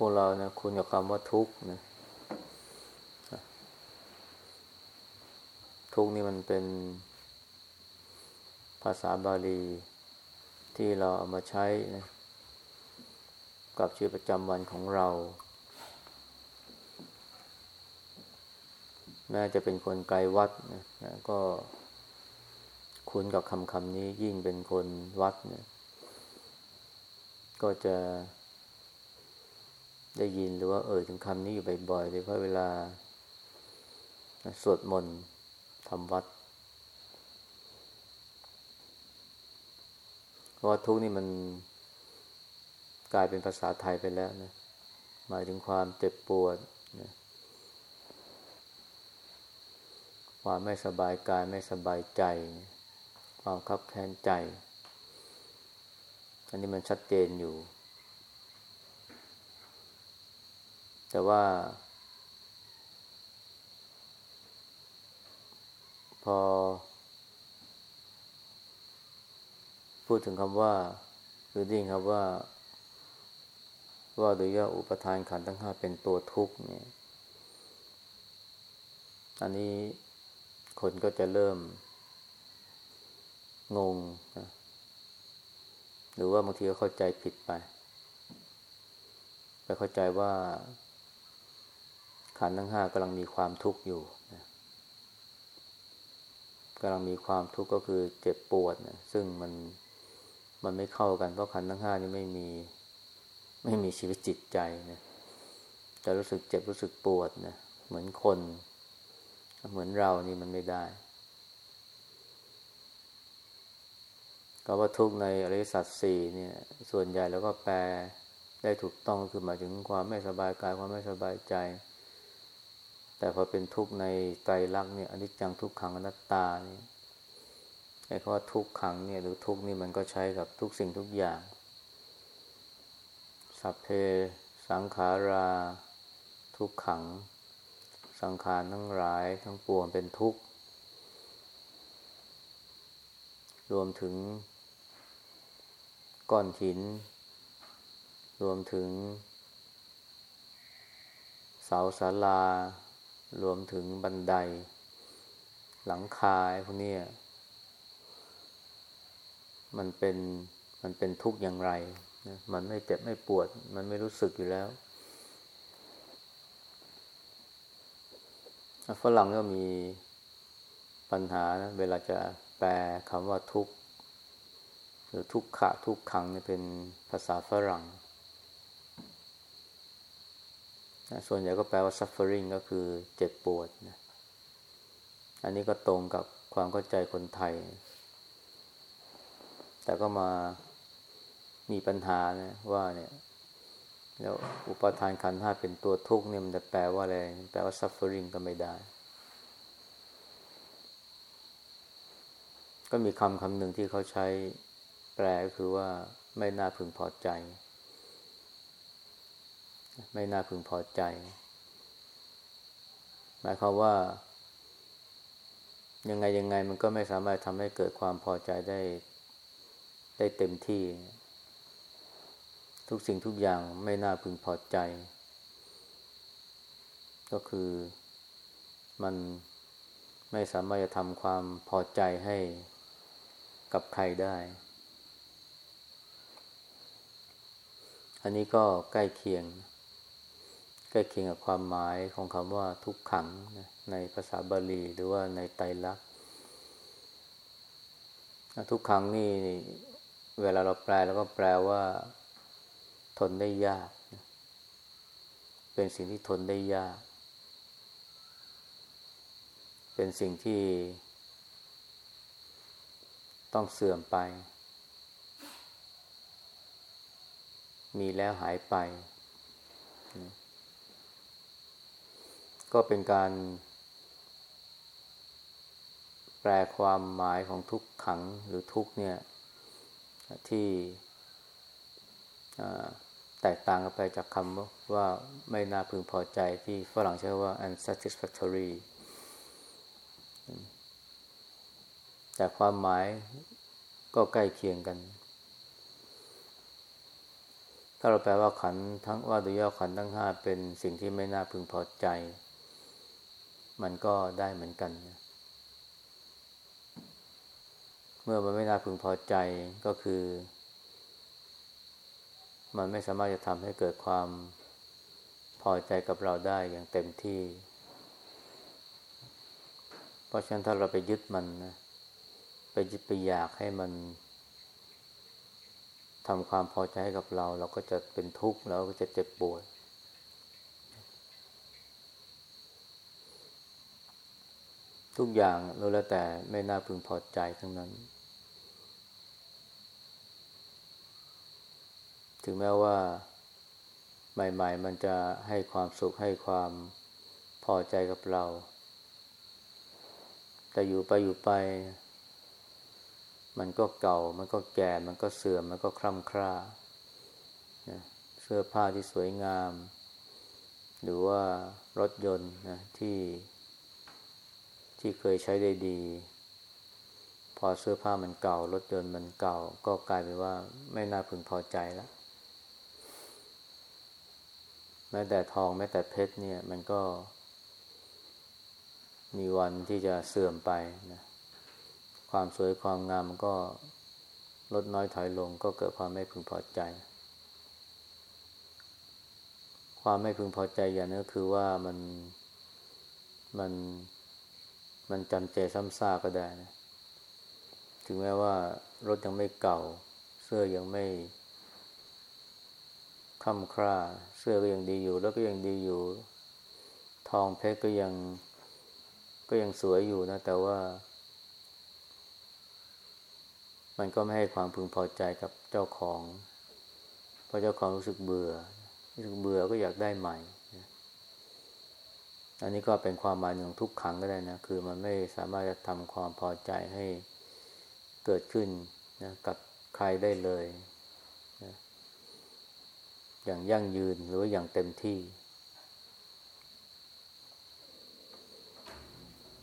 พวกเรานะคุณกับคำว่าทุกข์นะทุกข์นี่มันเป็นภาษาบาลีที่เราเอามาใช้นะกับชีวิตประจำวันของเรา แม้จะเป็นคนไกลวัดนะนะก็คุ้นกับคำคำนี้ยิ่งเป็นคนวัดเนี่ยก็จะ ได้ยินหรือว่าเอ่ยถึงคำนี้อยู่บ่อยๆโดยเฉพาะเวลา สวดมนต์ทำวัดเพราะว่าทุกนี่มันกลายเป็นภาษาไทยไปแล้วนะหมายถึงความเจ็บปวดนะความไม่สบายกายไม่สบายใจ ความคับแค้นใจ อันนี้มันชัดเจนอยู่ แต่ว่า พอ พูดถึงคำว่าหรือดิ้งครับว่า ว่าโดยย่ออุปทานขันทั้งห้าเป็นตัวทุกข์เนี่ย อันนี้คนก็จะเริ่ม งงนะหรือว่าบางทีก็เข้าใจผิดไปไปเข้าใจว่า ขันทั้งห้ากำลังมีความทุกข์อยู่นะกำลังมีความทุกข์ก็คือเจ็บปวดนะซึ่งมันมันไม่เข้ากัน เพราะขันทั้งห้านี่ไม่มี ไม่มีชีวิตจิตใจนะจะรู้สึกเจ็บรู้สึกปวดนะเหมือนคน เหมือนเรานี่มันไม่ได้คำว่าทุกข์ในอริสัตสี่เนี่ย ส่วนใหญ่แล้วก็แปลได้ถูกต้องคือหมายถึงความไม่สบายกายความไม่สบายใจ แต่พอเป็นทุกข์ในไตรลักษณ์เนี่ยอนิจจังทุกขังอนัตตาเนี่ยไอ้คำว่าทุกขังเนี่ยหรือทุกนี่มันก็ใช้กับทุกสิ่งทุกอย่าง สัพเพสังขารา ทุกขัง สังขารทั้งหลายทั้งปวงเป็นทุกข์ รวมถึง ก้อนหิน รวมถึง เสาศาลา รวมถึงบันได หลังคาพวกนี้มันเป็นมันเป็นทุกข์อย่างไรนะมันไม่เจ็บไม่ปวด มันไม่รู้สึกอยู่แล้วฝรั่งก็มีปัญหานะเวลาจะแปลคำว่าทุกข์หรือทุกขะทุกขังเนี่ยเป็นภาษาฝรั่ง นะส่วนใหญ่ก็แปลว่า suffering ก็คือเจ็บปวดนะอันนี้ก็ตรงกับความเข้าใจคนไทย แต่ก็มามีปัญหานะว่าเนี่ยแล้วอุปทานขันห้าเป็นตัวทุกข์เนี่ยมันจะแปลว่าอะไร แปลว่า suffering ก็ไม่ได้ ก็มีคำคำหนึ่งที่เขาใช้แปลก็คือว่าไม่น่าพึงพอใจ ไม่น่าพึงพอใจ หมายความว่า ยังไงยังไงมันก็ไม่สามารถทำให้เกิดความพอใจได้ ได้เต็มที่ ทุกสิ่งทุกอย่างไม่น่าพึงพอใจ ก็คือมันไม่สามารถจะทำความพอใจให้กับใครได้ อันนี้ก็ใกล้เคียง ใกล้เคียงกับความหมายของคำว่าทุกขังในภาษาบาลีหรือว่าในไตรลักษณ์ทุกขังนี่เวลาเราแปลแล้วก็แปลว่า ทนได้ยากเป็นสิ่งที่ทนได้ยาก เป็นสิ่งที่ ต้องเสื่อมไป มีแล้วหายไป ก็เป็นการ แปลความหมายของทุกขังหรือทุกเนี่ยที่แตกต่างกันไปจากคำว่าไม่น่าพึงพอใจที่ฝรั่งใช้ว่า unsatisfactory แต่ความหมายก็ใกล้เคียงกัน ถ้าเราแปลว่าขันทั้งว่าโดยย่อขันทั้งห้าเป็นสิ่งที่ไม่น่าพึงพอใจ มันก็ได้เหมือนกันเมื่อมันไม่น่าพึงพอใจก็คือ มันไม่สามารถจะทำให้เกิดความพอใจกับเราได้อย่างเต็มที่ เพราะฉะนั้นถ้าเราไปยึดมันนะไปยึดไปอยากให้มันทำความพอใจให้กับเรา เราก็จะเป็นทุกข์เราก็จะเจ็บปวด ทุกอย่างเราแล้วแต่ไม่น่าพึงพอใจทั้งนั้น ถึงแม้ว่า ใหม่ ๆ มันจะให้ความสุขให้ความพอใจกับเรา แต่อยู่ไปอยู่ไป มันก็เก่า มันก็แก่ มันก็เสื่อม มันก็คล่ำคร่า เสื้อผ้าที่สวยงาม หรือว่ารถยนต์นะที่ ที่เคยใช้ได้ดี พอเสื้อผ้ามันเก่า รถยนต์มันเก่า ก็กลายเป็นว่าไม่น่าพึงพอใจแล้วแม้แต่ทองแม้แต่เพชรเนี่ย มันก็มีวันที่จะเสื่อมไปนะความสวยความงามมันก็ลดน้อยถอยลงก็เกิดความไม่พึงพอใจ ความไม่พึงพอใจอย่างนี้ก็คือว่ามันมัน มันจำเจซ้ำซากก็ได้นะถึงแม้ว่ารถยังไม่เก่า เสื้อยังไม่ค่ำคร่า เสื้อก็ยังดีอยู่ แล้วก็ยังดีอยู่ ทองเพชรก็ยังก็ยังสวยอยู่นะ แต่ว่า มันก็ไม่ให้ความพึงพอใจกับเจ้าของ เพราะเจ้าของรู้สึกเบื่อ รู้สึกเบื่อก็อยากได้ใหม่ อันนี้ก็เป็นความหมายของทุกขังก็ได้นะ คือมันไม่สามารถจะทำความพอใจให้เกิดขึ้นนะกับใครได้เลยนะอย่างยั่งยืนหรืออย่างเต็มที่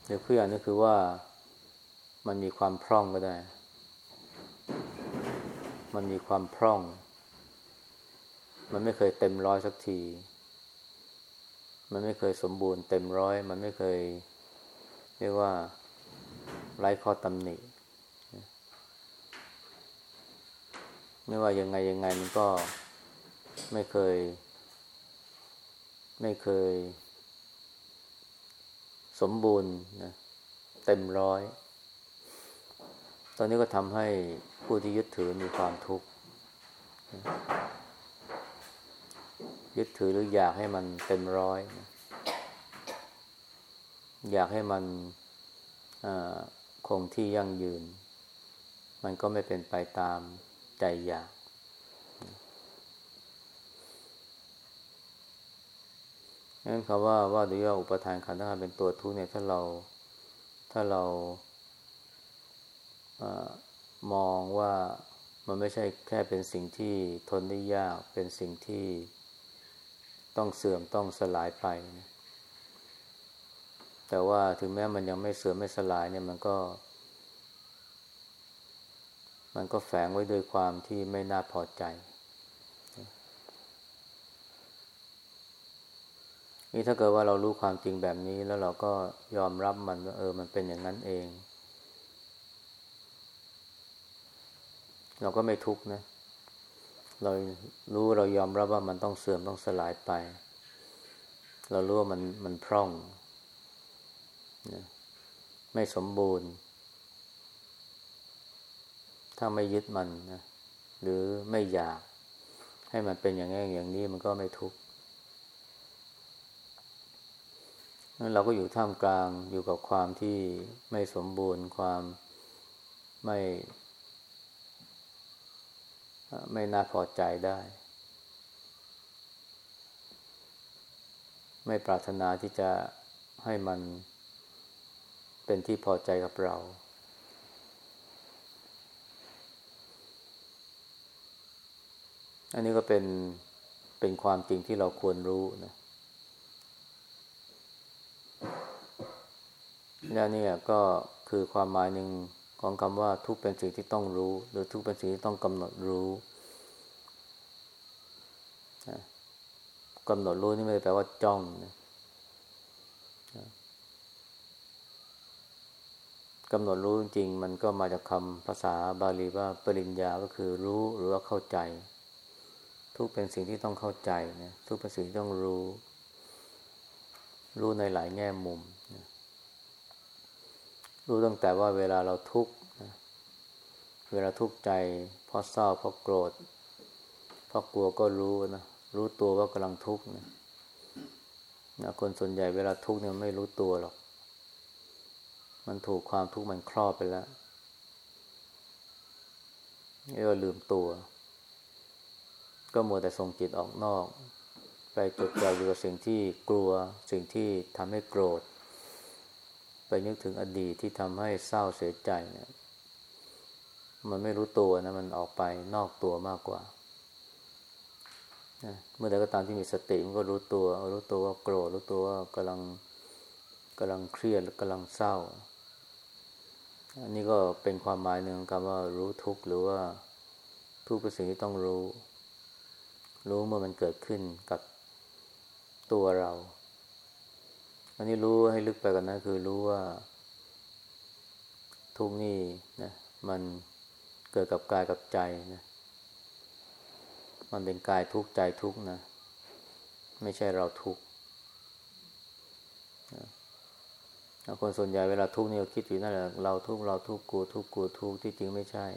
หรือเพื่อนนี่คือว่ามันมีความพร่องก็ได้ มันมีความพร่อง มันไม่เคยเต็มร้อยสักที มันไม่เคยสมบูรณ์เต็มร้อย มันไม่เคย เรียกว่าไร้ข้อตำหนิ ไม่ว่ายังไงยังไงมันก็ไม่เคย ไม่เคย สมบูรณ์นะเต็มร้อย ตอนนี้ก็ทำให้ผู้ที่ยึดถือมีความทุกข์ยึดถือหรืออยากให้มันเต็มร้อย อยากให้มันคงที่ยั่งยืน มันก็ไม่เป็นไปตามใจอยาก นั่นคำว่าว่าด้วยว่าอุปทานขันธ์ทั้งเป็นตัวทุกข์เนี่ยถ้าเราถ้าเรามองว่ามันไม่ใช่แค่เป็นสิ่งที่ทนได้ยาก เป็นสิ่งที่ต้องเสื่อมต้องสลายไปนะ แต่ว่าถึงแม้มันยังไม่เสื่อมไม่สลายเนี่ยมันก็ มันก็แฝงไว้ด้วยความที่ไม่น่าพอใจ นี่ถ้าเกิดว่าเรารู้ความจริงแบบนี้แล้วเราก็ยอมรับมันว่าเออ มันเป็นอย่างนั้นเอง เราก็ไม่ทุกข์นะ เรารู้เรายอมรับว่ามันต้องเสื่อมต้องสลายไป เรารู้ว่ามันมันพร่อง ไม่สมบูรณ์ ถ้าไม่ยึดมันนะหรือไม่อยาก ให้มันเป็นอย่างนี้อย่างนี้มันก็ไม่ทุกข์นั้นเราก็อยู่ท่ามกลางอยู่กับความที่ไม่สมบูรณ์ ความไม่ไม่น่าพอใจได้ ไม่ปรารถนาที่จะให้มัน เป็นที่พอใจกับเรา อันนี้ก็เป็นเป็นความจริงที่เราควรรู้นะแล้วนี่ก็คือความหมายหนึ่งของคำว่าทุกเป็นสิ่งที่ต้องรู้ หรือทุกเป็นสิ่งที่ต้องกำหนดรู้กำหนดรู้นี่ไม่ได้แปลว่าจ้องนะ กำหนดรู้จริงมันก็มาจากคำภาษาบาลีว่าปริญญาก็คือรู้หรือว่าเข้าใจ ทุกเป็นสิ่งที่ต้องเข้าใจนะทุกเป็นสิ่งที่ต้องรู้ รู้ในหลายแง่มุมนะรู้ตั้งแต่ว่าเวลาเราทุกข์นะเวลาทุกข์ใจเพราะเศร้าเพราะโกรธเพราะกลัวก็รู้นะรู้ตัวว่ากำลังทุกข์นะนะคนส่วนใหญ่เวลาทุกข์เนี่ยไม่รู้ตัวหรอก มันถูกความทุกข์มันครอบไปแล้วเรียกลืมตัว ก็มัวแต่ส่งจิตออกนอก ไปจดจ่ออยู่กับสิ่งที่กลัว สิ่งที่ทำให้โกรธ ไปนึกถึงอดีตที่ทำให้เศร้าเสียใจเนี่ย มันไม่รู้ตัวนะ มันออกไปนอกตัวมากกว่าเมื่อใดก็ตามที่มีสติมันก็รู้ตัว รู้ตัวว่าโกรธ รู้ตัวว่ากำลังกำลังเครียดกำลังเศร้า อันนี้ก็เป็นความหมายหนึ่งคำว่ารู้ทุกข์หรือว่าทุกข์เป็นสิ่งที่ต้องรู้ รู้เมื่อมันเกิดขึ้นกับตัวเรา อันนี้รู้ให้ลึกไปกันนะคือรู้ว่า ทุกข์นี่นะมันเกิดกับกายกับใจนะมันเป็นกายทุกข์ใจทุกข์นะ ไม่ใช่เราทุกข์ คนส่วนใหญ่เวลาทุกข์นี่คิดอยู่นั่นแหละเราทุกข์เราทุกข์กูทุกข์กูทุกข์ที่จริงไม่ใช่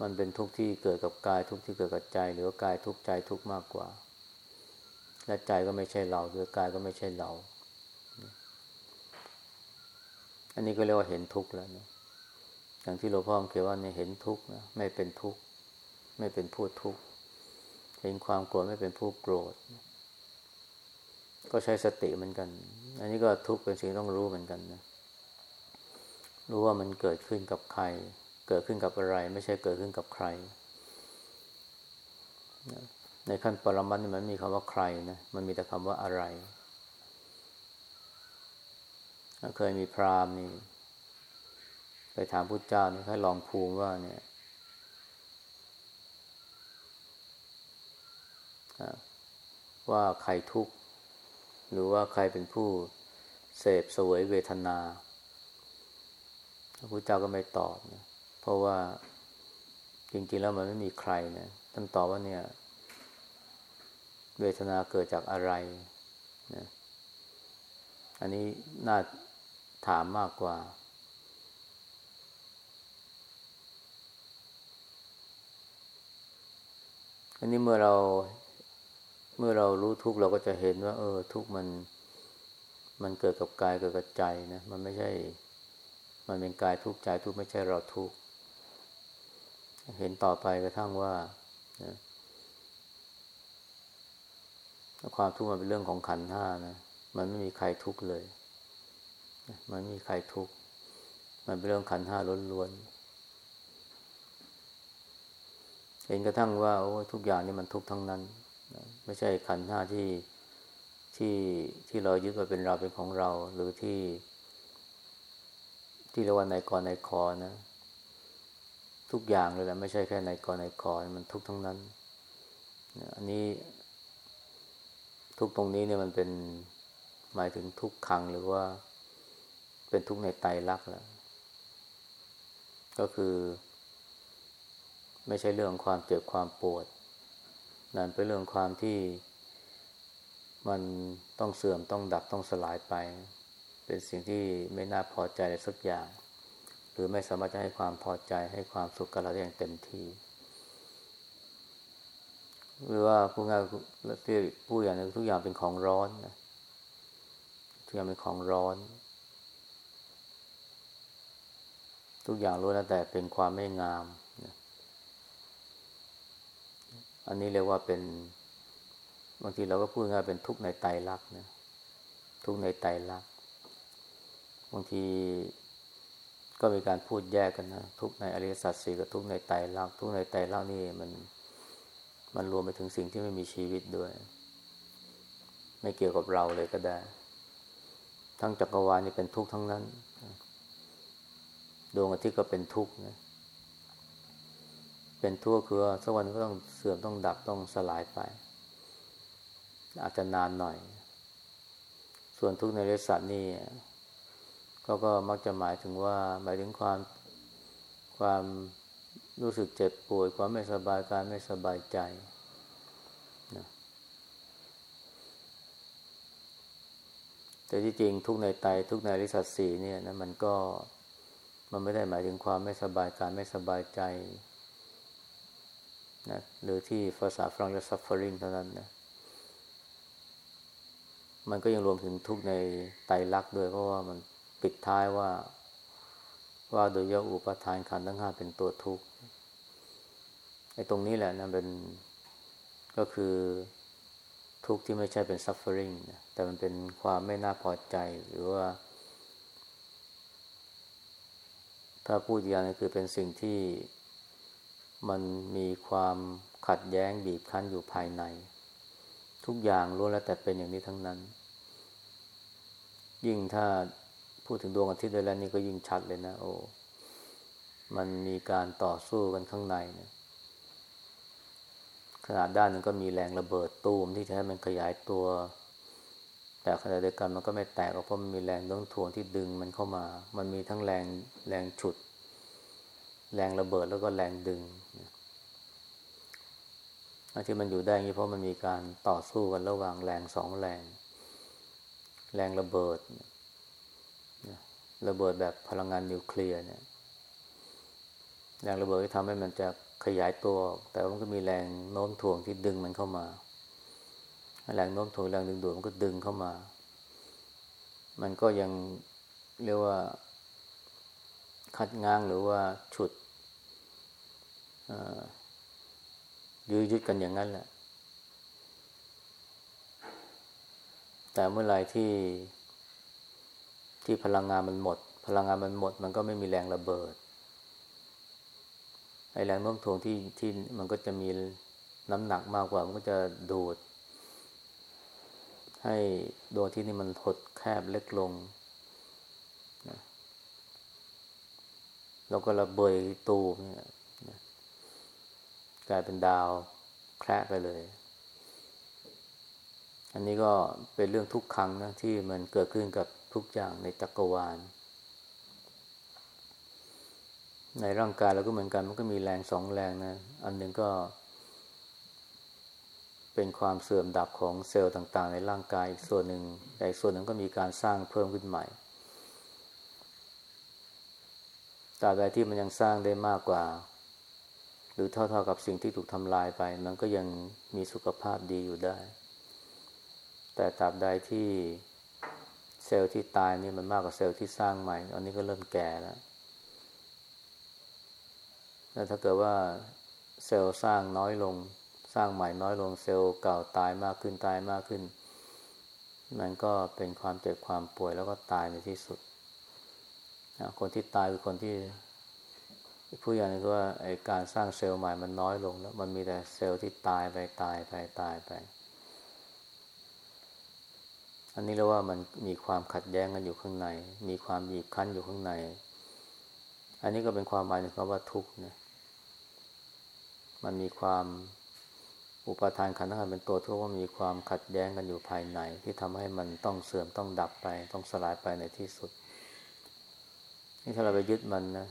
มันเป็นทุกข์ที่เกิดกับกายทุกข์ที่เกิดกับใจ หรือกายทุกข์ใจทุกข์มากกว่า และใจก็ไม่ใช่เราหรือกายก็ไม่ใช่เรา อันนี้ก็เรียกว่าเห็นทุกข์แล้วนะอย่างที่หลวงพ่อเขียนว่าเนี่ยเห็นทุกข์นะไม่เป็นทุกข์ไม่เป็นผู้ทุกข์เห็นความโกรธไม่เป็นผู้โกรธก็ใช้สติเหมือนกัน อันนี้ก็ทุกเป็นสิ่งต้องรู้เหมือนกันนะ รู้ว่ามันเกิดขึ้นกับใคร เกิดขึ้นกับอะไร ไม่ใช่เกิดขึ้นกับใคร ในขั้นปรมัตถ์มันมีคำว่าใครนะ มันมีแต่คำว่าอะไร เคยมีพราหมณ์นี่ไปถามพุทธเจ้านี่ให้ลองภูมิว่าเนี่ยว่าใครทุกข์ หรือว่าใครเป็นผู้เสพสวยเวทนาพระพุทธเจ้าก็ไม่ตอบนะเพราะว่าจริงๆแล้วมันไม่มีใครนะท่านตอบว่าเนี่ย เวทนาเกิดจากอะไรนะอันนี้น่าถามมากกว่า อันนี้เมื่อเรา เมื่อเรารู้ทุกเราก็จะเห็นว่า เออ ทุกมัน มันเกิดกับกายเกิดกับใจนะ มันไม่ใช่ มันเป็นกายทุกใจทุกไม่ใช่เราทุกเห็นต่อไปกระทั่งว่านะความทุกข์มันเป็นเรื่องของขันห้านะ มันไม่มีใครทุกข์เลย มันไม่มีใครทุกข์ มันเป็นเรื่องขันห้าล้วนๆ เห็นกระทั่งว่าโอ้ทุกอย่างนี่มันทุกข์ทั้งนั้น ไม่ใช่ขันธ์ห้าที่ที่ที่เรายึดว่าเป็นเราเป็นของเรา หรือที่ ที่เรียกว่าในกรในคอนะ ทุกอย่างเลยแหละไม่ใช่แค่ในกรในคอมันทุกทั้งนั้นอันนี้ทุกตรงนี้เนี่ยมันเป็นหมายถึงทุกขังหรือว่าเป็นทุกในไตรลักษณ์แล้วก็คือ ไม่ใช่เรื่องความเจ็บความปวด นั่นเป็นเรื่องความที่มันต้องเสื่อมต้องดับต้องสลายไป เป็นสิ่งที่ไม่น่าพอใจสักอย่าง หรือไม่สามารถจะให้ความพอใจให้ความสุขกับเราได้อย่างเต็มที่หรือว่าผู้งานที่ผู้อย่างนึงทุกอย่างเป็นของร้อนนะทุกอย่างเป็นของร้อน ทุกอย่างรู้แล้วแต่เป็นความไม่งาม อันนี้เรียกว่าเป็น บางทีเราก็พูดง่ายเป็นทุกข์ในไตรลักษณ์นะทุกข์ในไตรลักษณ์บางทีก็มีการพูดแยกกันนะทุกข์ในอริยสัจสี่กับทุกข์ในไตรลักษณ์ทุกข์ในไตรลักษณ์นี่มันมันรวมไปถึงสิ่งที่ไม่มีชีวิตด้วย ไม่เกี่ยวกับเราเลยก็ได้ ทั้งจักรวาลนี่เป็นทุกข์ทั้งนั้น ดวงอาทิตย์ก็เป็นทุกข์นะ เป็นทุกข์คือสักวันก็ต้องเสื่อมต้องดับต้องสลายไป อาจจะนานหน่อย ส่วนทุกข์ในเรื่องสัตนี่ก็ก็มักจะหมายถึงว่า หมายถึงความความรู้สึกเจ็บป่วยความไม่สบายกายไม่สบายใจนะแต่ที่จริงทุกในไตทุกในริสัตสีเนี่ยนะมันก็มันไม่ได้หมายถึงความไม่สบายกายไม่สบายใจ นะหรือที่ภาษาฝรั่งเรียก suffering เท่านั้นนะมันก็ยังรวมถึงทุกในไตรักด้วย เพราะว่ามันปิดท้ายว่า ว่าโดยย่ออุปทานขันทั้งห้าเป็นตัวทุกข์ไอ้ตรงนี้แหละนะเป็นก็คือทุกข์ที่ไม่ใช่เป็น suffering นะแต่มันเป็นความไม่น่าพอใจหรือว่า ถ้าพูดอย่างนี้คือเป็นสิ่งที่ มันมีความขัดแย้งบีบคั้นอยู่ภายใน ทุกอย่างล้วนแล้วแต่เป็นอย่างนี้ทั้งนั้น ยิ่งถ้าพูดถึงดวงอาทิตย์ด้วยแล้วนี่ก็ยิ่งชัดเลยนะโอ้มันมีการต่อสู้กันข้างในนี่ยขนาดด้านนึงก็มีแรงระเบิดตูมที่จะให้มันขยายตัว แต่ขณะเดียวกันมันก็ไม่แตกเพราะมันมีแรงโน้มถ่วงที่ดึงมันเข้ามา มันมีทั้งแรงแรงฉุด แรงระเบิดแล้วก็แรงดึง ที่มันอยู่ได้งี้เพราะมันมีการต่อสู้กันระหว่างแรงสองแรง แรงระเบิดระเบิดแบบพลังงานนิวเคลียร์เนี่ยแรงระเบิดที่ทำให้มันจะขยายตัว แต่มันก็มีแรงโน้มถ่วงที่ดึงมันเข้ามา แรงโน้มถ่วงแรงดึงดูดมันก็ดึงเข้ามา มันก็ยังเรียกว่า คัดง้างหรือว่าฉุด ยื้อยุดกันอย่างนั้นแหละ แต่เมื่อไรที่ที่พลังงานมันหมด พลังงานมันหมด มันก็ไม่มีแรงระเบิดไอแรงโน้มถ่วงที่ที่มันก็จะมีน้ำหนักมากกว่า มันก็จะดูด ให้ดวงที่นี่มันหดแคบเล็กลงนะแล้วก็ระเบิดตูมเนี่ย กลายเป็นดาวแคระไปเลย อันนี้ก็เป็นเรื่องทุกครั้งนะที่มันเกิดขึ้นกับทุกอย่างในจักรวาล ในร่างกายเราก็เหมือนกันมันก็มีแรงสองแรงนะ อันหนึ่งก็ เป็นความเสื่อมดับของเซลล์ต่าง ๆ ในร่างกายอีกส่วนหนึ่งแต่อีกส่วนหนึ่งก็มีการสร้างเพิ่มขึ้นใหม่ตราบใดที่มันยังสร้างได้มากกว่า หรือเท่าๆกับสิ่งที่ถูกทำลายไป มันก็ยังมีสุขภาพดีอยู่ได้ แต่ตราบใดที่เซลล์ที่ตายนี่มันมากกว่าเซลล์ที่สร้างใหม่ อันนี้ก็เริ่มแก่แล้วแล้วถ้าเกิดว่าเซลล์สร้างน้อยลง สร้างใหม่น้อยลงเซลล์เก่าตายมากขึ้นตายมากขึ้น มันก็เป็นความเจ็บความป่วยแล้วก็ตายในที่สุด คนที่ตายคือคนที่ ผู้อย่างนี้ก็ว่าไอการสร้างเซลล์ใหม่มันน้อยลงแล้ว มันมีแต่เซลล์ที่ตายไปตายไปตายไป อันนี้เรียกว่ามันมีความขัดแย้งกันอยู่ข้างใน มีความบีบคั้นอยู่ข้างใน อันนี้ก็เป็นความหมายในคำว่าทุกข์นะมันมีความอุปทานขันธ์ทั้งเป็นตัวทุกข์ว่ามีความขัดแย้งกันอยู่ภายใน ที่ทำให้มันต้องเสื่อมต้องดับไป ต้องสลายไปในที่สุดนี่ถ้าเราไปยึดมันนะ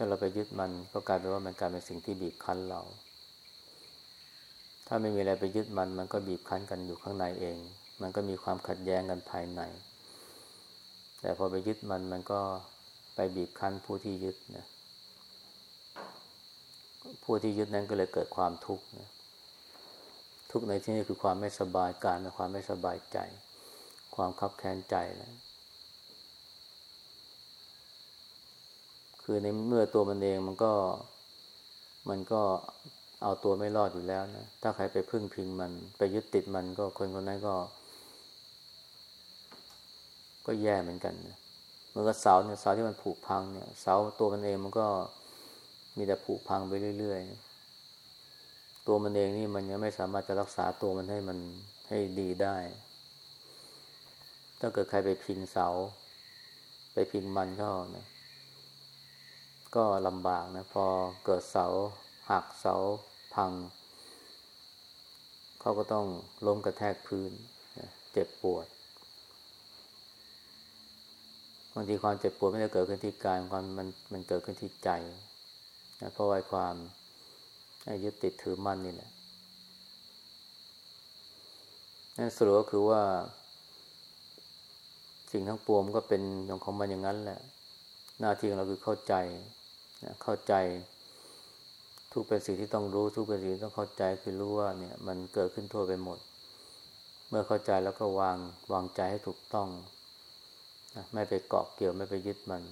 ถ้าเราไปยึดมันก็กลายเป็นว่ามันกลายเป็นสิ่งที่บีบคั้นเรา ถ้าไม่มีอะไรไปยึดมัน มันก็บีบคั้นกันอยู่ข้างในเอง มันก็มีความขัดแย้งกันภายใน แต่พอไปยึดมันมันก็ไปบีบคั้นผู้ที่ยึดนะ ผู้ที่ยึดนั้นก็เลยเกิดความทุกข์นะทุกข์ในที่นี้คือความไม่สบายกายและความไม่สบายใจ ความคับแค้นใจนะ คือในเมื่อตัวมันเองมันก็มันก็เอาตัวไม่รอดอยู่แล้วนะ ถ้าใครไปพึ่งพิงมัน ไปยึดติดมันก็คนคนนั้นก็ ก็แย่เหมือนกันเมื่อกับเสาเนี่ยเสาที่มันผุพังเนี่ยเสาตัวมันเองมันก็มีแต่ผุพังไปเรื่อยๆ ตัวมันเองนี่มันยังไม่สามารถจะรักษาตัวมันให้มันให้ดีได้ ถ้าเกิดใครไปพิงเสา ไปพิงมันเข้านะ ก็ลำบากนะ พอเกิดเสาหักเสาพัง เขาก็ต้องล้มกระแทกพื้น เจ็บปวดบางทีความเจ็บปวดไม่ได้เกิดขึ้นที่กายความมันมันเกิดขึ้นที่ใจนะเพราะว่าความยึดติดถือมั่นนี่แหละนั่นสรุปก็คือว่า สิ่งทั้งปวงก็เป็นของมันอย่างนั้นแหละ หน้าที่ของเราคือเข้าใจ เข้าใจ ทุกเป็นสิ่งที่ต้องรู้ ทุกเป็นสิ่งที่ต้องเข้าใจคือรู้ว่าเนี่ย มันเกิดขึ้นทั่วไปหมด เมื่อเข้าใจแล้วก็วางวางใจให้ถูกต้องไม่ไปเกาะเกี่ยวไม่ไปยึดมัน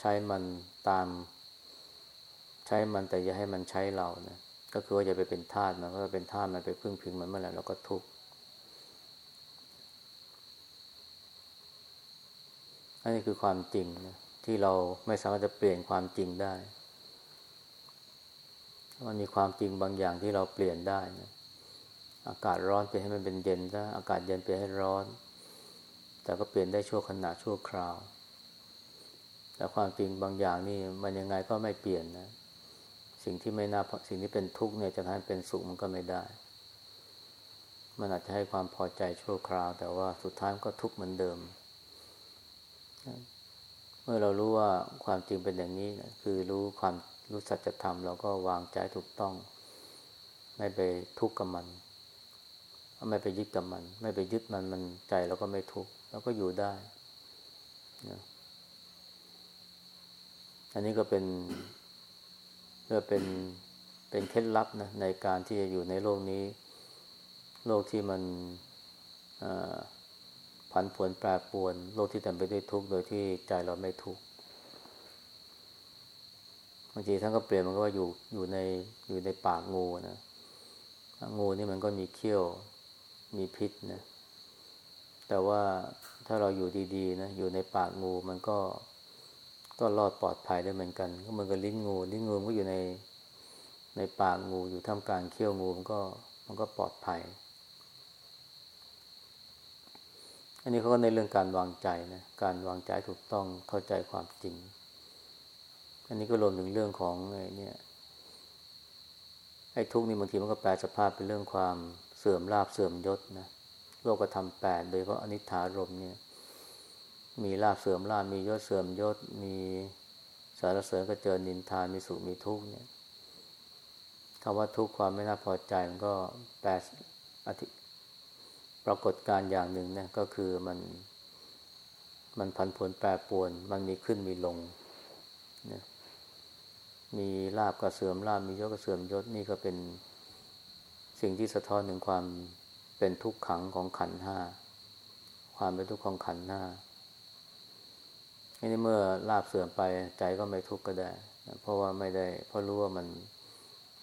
ใช้มันตาม ใช้มันแต่อย่าให้มันใช้เรานะก็คือว่าอย่าไปเป็นทาสมันก็เป็นทาสมันไปพึ่งพิงมันเมื่อไหร่เราก็ทุกข์อันนี้คือความจริงนะ ที่เราไม่สามารถจะเปลี่ยนความจริงได้มันมีความจริงบางอย่างที่เราเปลี่ยนได้นะอากาศร้อนเปลี่ยนให้มันเป็นเย็นได้อากาศเย็นเปลี่ยนให้ร้อน แต่ก็เปลี่ยนได้ชั่วขณะชั่วคราว แต่ความจริงบางอย่างนี่มันยังไงก็ไม่เปลี่ยนนะ สิ่งที่ไม่น่าสิ่งที่เป็นทุกข์เนี่ยจะทำให้เป็นสุขมันก็ไม่ได้ มันอาจจะให้ความพอใจชั่วคราว แต่ว่าสุดท้ายก็ทุกข์เหมือนเดิม เมื่อเรารู้ว่าความจริงเป็นอย่างนี้นะคือรู้ความรู้สัจธรรมเราก็วางใจถูกต้อง ไม่ไปทุกข์กับมัน ไม่ไปยึดกับมัน ไม่ไปยึดมันมันใจเราก็ไม่ทุกข์แล้วก็อยู่ได้นะอันนี้ก็เป็นเพื่อเป็นเป็นเคล็ดลับนะในการที่จะอยู่ในโลกนี้ โลกที่มัน ผันผวนแปรปรวนโลกที่เต็มไปด้วยทุกข์โดยที่ใจเราไม่ทุกข์บางทีท่านก็เปลี่ยนมันก็ว่าอยู่อยู่ในอยู่ในปากงูนะงูนี่มันก็มีเขี้ยวมีพิษนะแต่ว่าถ้าเราอยู่ดีๆนะอยู่ในปากงูมันก็ก็รอดปลอดภัยได้เหมือนกัน ก็เหมือนกับลิ้นงูลิ้นงูก็อยู่ในในปากงูอยู่ท่ามกลางเขี้ยวงูมันก็มันก็ปลอดภัย อันนี้เขาก็ในเรื่องการวางใจนะการวางใจถูกต้องเข้าใจความจริง อันนี้ก็รวมถึงเรื่องของไอ้นี่ไอ้ทุกนี่บางทีมันก็แปลสภาพเป็นเรื่องความเสื่อมลาบเสื่อมยศนะโลกธรรมแปดโดยเพราะอนิถารมเนี่ย มีลาบเสื่อมลาบมียศเสื่อมยศ มีสารเสริญก็เจอนินทานมีสุขมีทุกข์เนี่ยคำว่าทุกข์ความไม่น่าพอใจมันก็แปลอธิ ปรากฏการอย่างหนึ่งเนี่ยก็คือมัน มันพันผลแปรปวน มันมีขึ้นมีลงนี่ยมีลาบก็เสื่อมลาบมียศก็เสื่อมยศนี่ก็เป็นสิ่งที่สะท้อนถึงความเป็นทุกขังของขันห้าความเป็นทุกข์ของขันห้านี่เมื่อลาบเสื่อมไปใจก็ไม่ทุกข์ก็ได้ เพราะว่าไม่ได้ เพราะรู้ว่ามัน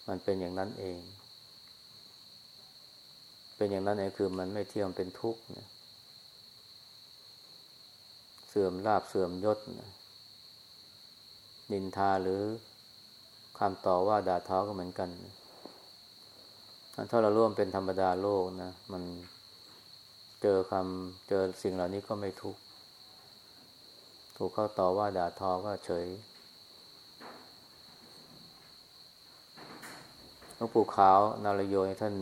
มันเป็นอย่างนั้นเอง เป็นอย่างนั้นเองคือมันไม่เที่ยงเป็นทุกข์นเสื่อมลาบเสื่อมยศนินทาหรือคำต่อว่าด่าท้อก็เหมือนกันถ้าเราร่วมเป็นธรรมดาโลกนะ มันเจอคำเจอสิ่งเหล่านี้ก็ไม่ทุกข์ถูกเข้าต่อว่าด่าทอก็เฉยหลวงปู่ขาว นารโยท่าน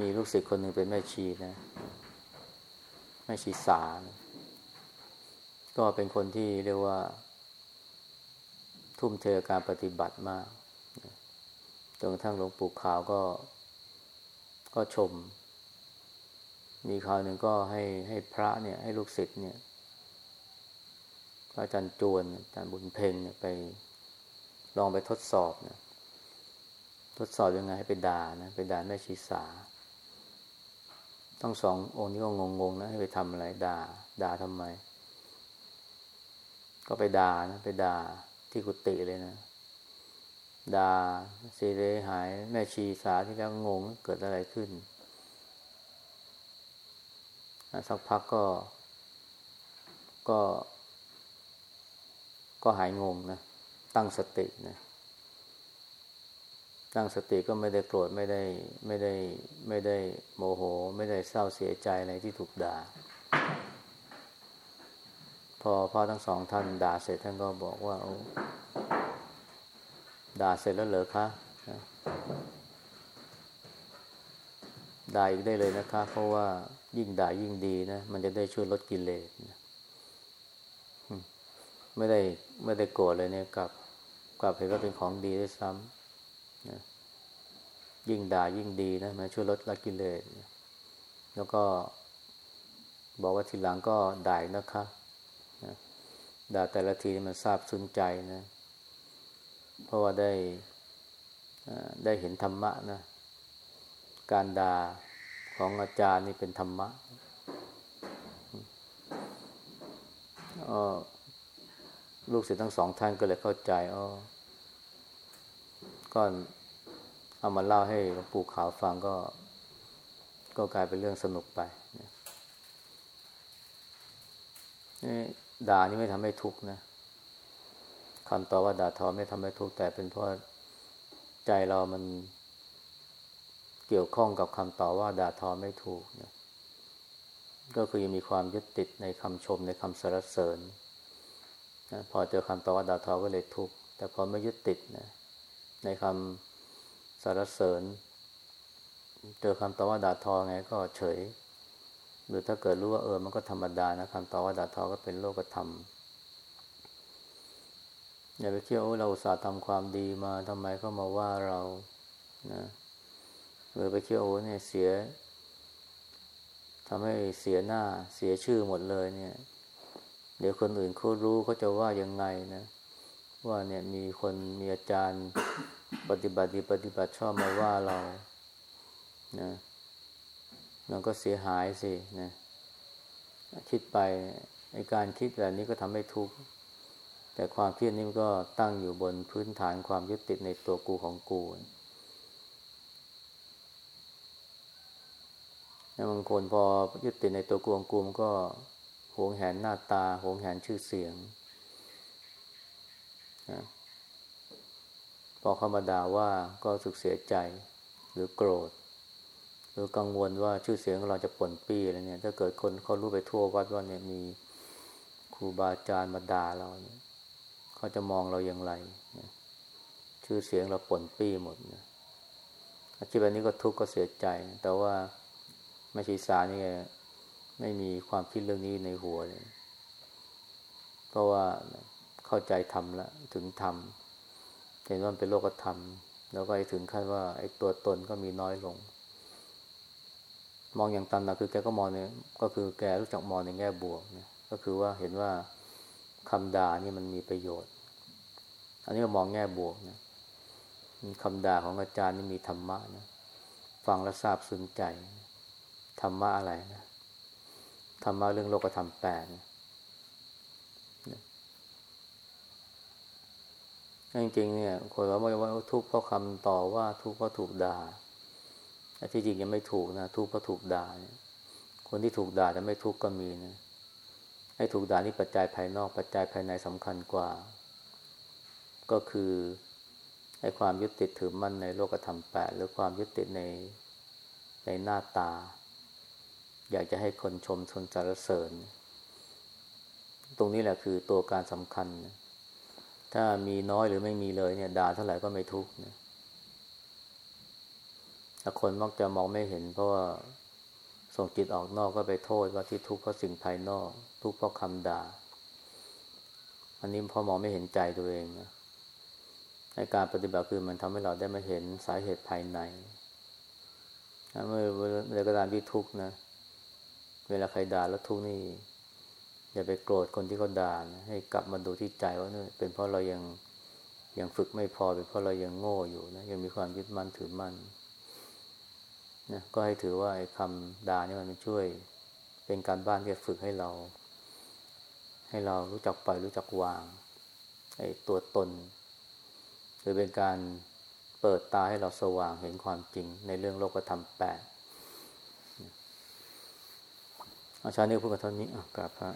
มีลูกศิษย์คนหนึ่งเป็นแม่ชีนะแม่ชีสานะก็เป็นคนที่เรียกว่า ทุ่มเทการปฏิบัติมากจนกระทั่งหลวงปู่ขาวก็ ก็ชม มีคราวหนึ่งก็ให้ให้พระเนี่ย ให้ลูกศิษย์เนี่ยอาจารย์จวนอาจารย์บุญเพ่งเนี่ยไป ลองไปทดสอบเนี่ยทดสอบยังไงให้ไปด่านะไปด่าแม่ชีสา ต้องสององค์นี้ก็งงๆนะให้ไปทำอะไรด่าด่าทำไม ก็ไปด่านะไปด่าที่กุฏิเลยนะด่าเสียหาย แม่ชีสาที่แล้วงงเกิดอะไรขึ้นสักพักก็ ก็ ก็หายงงนะ ตั้งสตินะ ตั้งสติก็ไม่ได้โกรธไม่ได้ไม่ได้ไม่ได้โมโห ไม่ได้เศร้าเสียใจอะไรที่ถูกด่า พอพ่อทั้งสองท่านด่าเสร็จท่านก็บอกว่าด่าเสร็จแล้วเหรอคะด่าอีกได้เลยนะคะ เพราะว่ายิ่งด่ายิ่งดีนะ มันจะได้ช่วยลดกิเลสนะไม่ได้ไม่ได้โกรธเลยเนี่ยกับกลับเห็นว่าเป็นของดีด้วยซ้ำ นะยิ่งด่ายิ่งดีนะมันช่วยลดละกิเลสแล้วก็บอกว่าทีหลังก็ด่านะคะนะด่าแต่ละทีมันทราบซึ้งใจนะ เพราะว่าได้ได้เห็นธรรมะนะ การด่าของอาจารย์นี่เป็นธรรมะลูกศิษย์ทั้งสองท่านก็เลยเข้าใจอ๋อ ก็เอามาเล่าให้หลวงปู่ขาวฟังก็ ก็กลายเป็นเรื่องสนุกไปนี่ด่านี่ไม่ทำให้ทุกข์นะคำต่อว่าด่าทอไม่ทำให้ทุกข์แต่เป็นเพราะใจเรามันเกี่ยวข้องกับคำต่อว่าด่าทอไม่ถูกนะก็คือยังมีความยึดติดในคำชมในคำสรรเสริญนะพอเจอคำต่อว่าด่าทอก็เลยทุกข์แต่พอไม่ยึดติดนะ ในคำสรรเสริญ เจอคำต่อว่าด่าทอไงก็เฉย หรือถ้าเกิดรู้ว่าเออมันก็ธรรมดานะคำต่อว่าด่าทอก็เป็นโลกธรรมอย่าไปคิดว่าเราอุตส่าห์ทำความดีมาทำไมเขามาว่าเรานะหรือไปคิดโอ้เนี่ยเสียทำให้เสียหน้าเสียชื่อหมดเลยเนี่ย เดี๋ยวคนอื่นเขารู้เขาจะว่ายังไงนะ ว่าเนี่ยมีคนมีอาจารย์ปฏิบัติดีปฏิบัติชอบมาว่าเรานะมันก็เสียหายสินะคิดไปในการคิดแบบนี้ก็ทำให้ทุกข์แต่ความคิดนี้มันก็ตั้งอยู่บนพื้นฐานความยึดติดในตัวกูของกูบางคนพอยึดติดในตัวกูของกูมันก็หวงแหนหน้าตาหวงแหนชื่อเสียง พอเขามาด่าว่าก็สึกเสียใจหรือโกรธ หรือกังวลว่าชื่อเสียงของเราจะป่นปี้อะไรเนี่ย ถ้าเกิดคนเขารู้ไปทั่ววัดว่าเนี่ยมีครูบาอาจารย์มาด่าเราเนี่ยเขาจะมองเราอย่างไรชื่อเสียงเราป่นปี้หมดนะอาชีพแบบนี้ก็ทุกข์ก็เสียใจ แต่ว่าไม่ชีสานี่ไม่มีความคิดเรื่องนี้ในหัวเลย เพราะว่า เข้าใจทำแล้วถึงทำเห็นว่าเป็นโลกธรรม แล้วก็ถึงขั้นว่าไอ้ตัวตนก็มีน้อยลง มองอย่างตันนะคือแกก็มองเนี่ยก็คือแกรู้จักมองในแง่บวกเนี่ยก็คือว่าเห็นว่าคำด่านี่มันมีประโยชน์ อันนี้ก็มองแง่บวกนะคำด่าของอาจารย์นี่มีธรรมะนะฟังแล้วทราบซึ้งใจธรรมะอะไรนะธรรมะเรื่องโลกธรรมแปด จริงๆเนี่ยคนว่าไม่ว่าทุกข์เพราะคำต่อว่าทุกข์เพราะถูกด่าแต่ที่จริงยังไม่ถูกนะทุกข์เพราะถูกด่าคนที่ถูกด่าแต่ไม่ทุกข์ก็มีนะให้ถูกด่านี่ปัจจัยภายนอกปัจจัยภายในสำคัญกว่า ก็คือให้ความยึดติดถือมั่นในโลกธรรมแปดหรือความยึดติดในในหน้าตา อยากจะให้คนชมชนสรรเสริญ ตรงนี้แหละคือตัวการสำคัญ ถ้ามีน้อยหรือไม่มีเลยเนี่ยด่าเท่าไหร่ก็ไม่ทุกข์นะแต่คนมักจะมองไม่เห็น เพราะว่าส่งจิตออกนอกก็ไปโทษว่าที่ทุกข์เพราะสิ่งภายนอก ทุกข์เพราะคำด่า อันนี้พอมองไม่เห็นใจตัวเองนะในการปฏิบัติคือมันทำให้เราได้มาเห็นสาเหตุภายในเมื่อเวลากระดานที่ทุกข์นะ เวลาใครด่าแล้วทุกข์นี่ อย่าไปโกรธคนที่เขาด่านะให้กลับมาดูที่ใจว่าเนี่ยเป็นเพราะเรายังยังฝึกไม่พอเป็นเพราะเรายังโง่อยู่นะยังมีความยึดมั่นถือมั่นนะก็ให้ถือว่าไอ้คำด่านี่มันช่วย เป็นการบ้านที่ฝึกให้เรา ให้เรารู้จักปล่อยรู้จักวางไอ้ตัวตนหรือเป็นการเปิดตาให้เราสว่างเห็นความจริง ในเรื่องโลกธรรมแปดอาจารย์นี่พูดกับท่านนี้กราบพระ